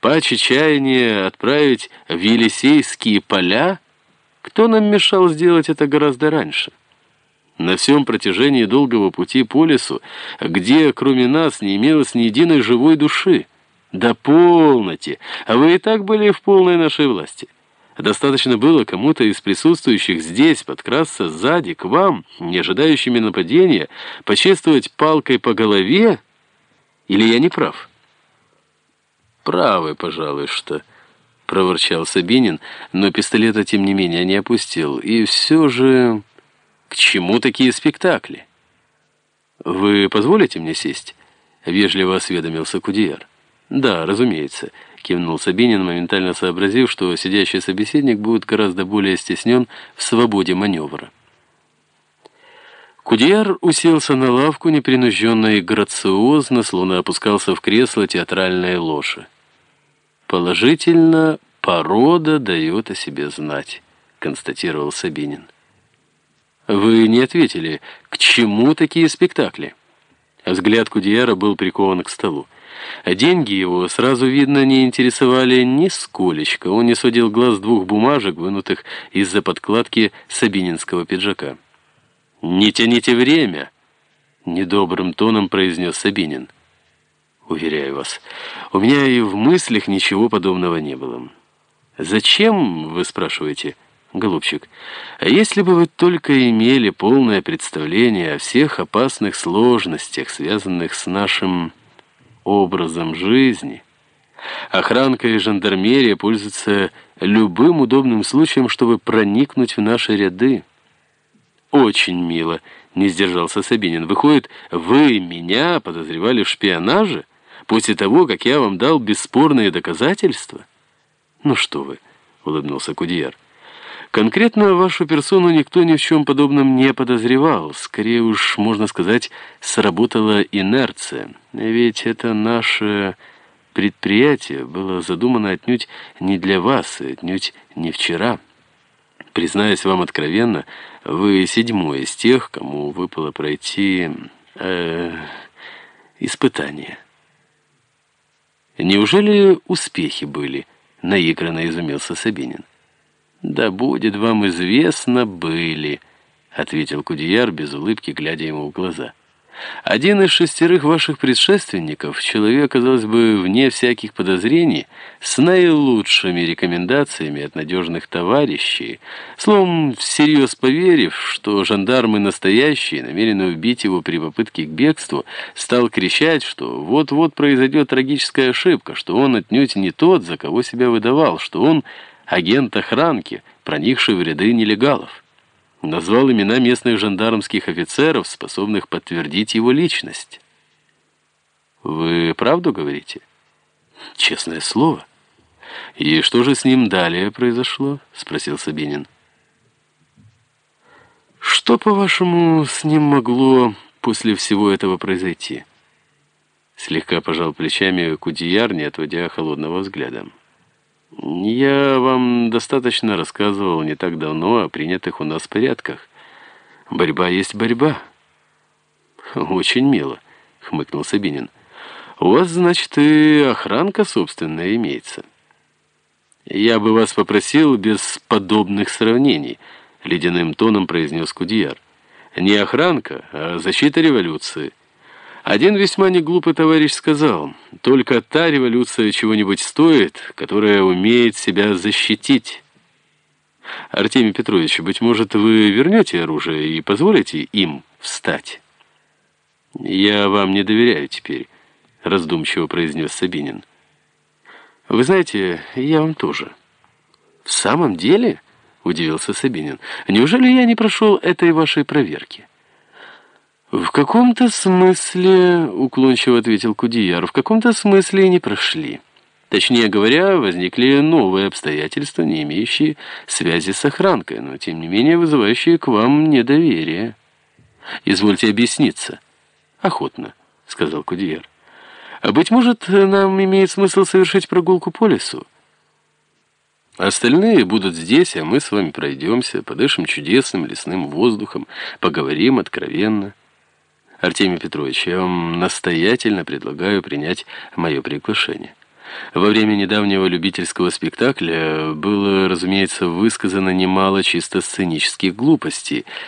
паче чаяния отправить в Елисейские поля, кто нам мешал сделать это гораздо раньше? На всем протяжении долгого пути по лесу, где кроме нас не имелось ни единой живой души. Да полноте! А вы и так были в полной нашей власти. Достаточно было кому-то из присутствующих здесь подкрасться сзади к вам, не ожидающими нападения, почувствовать палкой по голове? Или я не прав? Правы, пожалуй, что... Проворчал Сабинин, но пистолета, тем не менее, не опустил. И все же... К чему такие спектакли? «Вы позволите мне сесть?» — вежливо осведомился Кудияр. «Да, разумеется» кивнул Сабинин, моментально сообразив, что сидящий собеседник будет гораздо более стеснен в свободе маневра. Кудияр уселся на лавку непринужденно и грациозно, словно опускался в кресло театральной лоши. «Положительно, порода дает о себе знать», — констатировал Сабинин. «Вы не ответили, к чему такие спектакли?» Взгляд Кудияра был прикован к столу. А деньги его, сразу видно, не интересовали нисколечко. Он не сводил глаз двух бумажек, вынутых из-за подкладки сабининского пиджака. «Не тяните время!» — недобрым тоном произнес Сабинин. «Уверяю вас, у меня и в мыслях ничего подобного не было». «Зачем, вы спрашиваете?» «Голубчик, а если бы вы только имели полное представление о всех опасных сложностях, связанных с нашим образом жизни. Охранка и жандармерия пользуются любым удобным случаем, чтобы проникнуть в наши ряды. Очень мило, не сдержался Сабинин. Выходит, вы меня подозревали в шпионаже после того, как я вам дал бесспорные доказательства? Ну что вы, улыбнулся Кудияр. Конкретно вашу персону никто ни в чем подобном не подозревал. Скорее уж, можно сказать, сработала инерция. Ведь это наше предприятие было задумано отнюдь не для вас, и отнюдь не вчера. Признаюсь вам откровенно, вы седьмой из тех, кому выпало пройти э, испытание. Неужели успехи были? Наигранно изумился Сабинин. «Да будет вам известно, были», — ответил Кудияр без улыбки, глядя ему в глаза. «Один из шестерых ваших предшественников, человек, казалось бы, вне всяких подозрений, с наилучшими рекомендациями от надежных товарищей, словом, всерьез поверив, что жандармы настоящие, намерены убить его при попытке к бегству, стал кричать, что вот-вот произойдет трагическая ошибка, что он отнюдь не тот, за кого себя выдавал, что он агент охранки, проникший в ряды нелегалов. Назвал имена местных жандармских офицеров, способных подтвердить его личность. «Вы правду говорите?» «Честное слово». «И что же с ним далее произошло?» — спросил Сабинин. «Что, по-вашему, с ним могло после всего этого произойти?» Слегка пожал плечами Кудияр, не отводя холодного взгляда. Я вам достаточно рассказывал не так давно о принятых у нас порядках. Борьба есть борьба. Очень мило, хмыкнул Сабинин. У вас, значит, и охранка собственная имеется. Я бы вас попросил без подобных сравнений, ледяным тоном произнес Кудияр. Не охранка, а защита революции. Один весьма неглупый товарищ сказал, только та революция чего-нибудь стоит, которая умеет себя защитить. Артемий Петрович, быть может, вы вернете оружие и позволите им встать? Я вам не доверяю теперь, раздумчиво произнес Сабинин. Вы знаете, я вам тоже. В самом деле, удивился Сабинин, неужели я не прошел этой вашей проверки? «В каком-то смысле, — уклончиво ответил Кудияр, — в каком-то смысле не прошли. Точнее говоря, возникли новые обстоятельства, не имеющие связи с охранкой, но, тем не менее, вызывающие к вам недоверие. Извольте объясниться». «Охотно», — сказал Кудияр. «А быть может, нам имеет смысл совершить прогулку по лесу?» Остальные будут здесь, а мы с вами пройдемся, подышим чудесным лесным воздухом, поговорим откровенно». Артемий Петрович, я вам настоятельно предлагаю принять мое приглашение. Во время недавнего любительского спектакля было, разумеется, высказано немало чисто сценических глупостей,